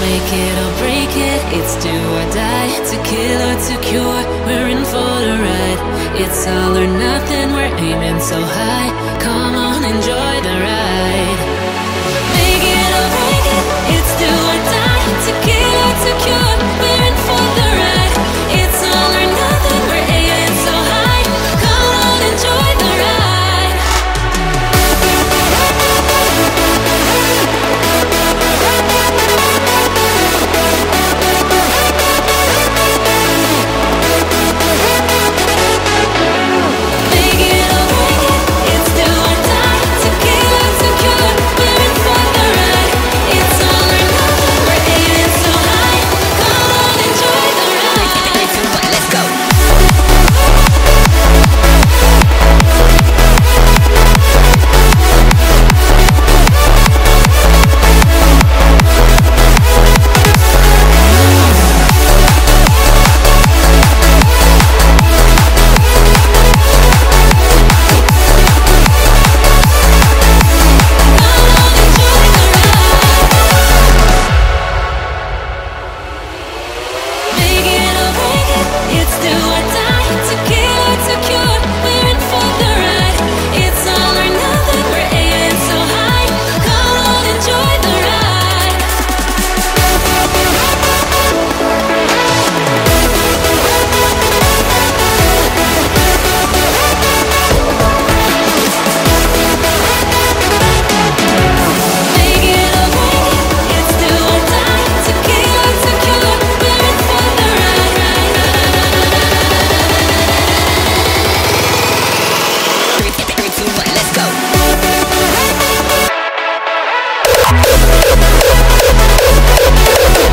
Make it or break it, it's do or die. To kill or to cure, we're in for the ride. It's all or nothing, we're aiming so high. Enjoy.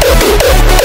Bye.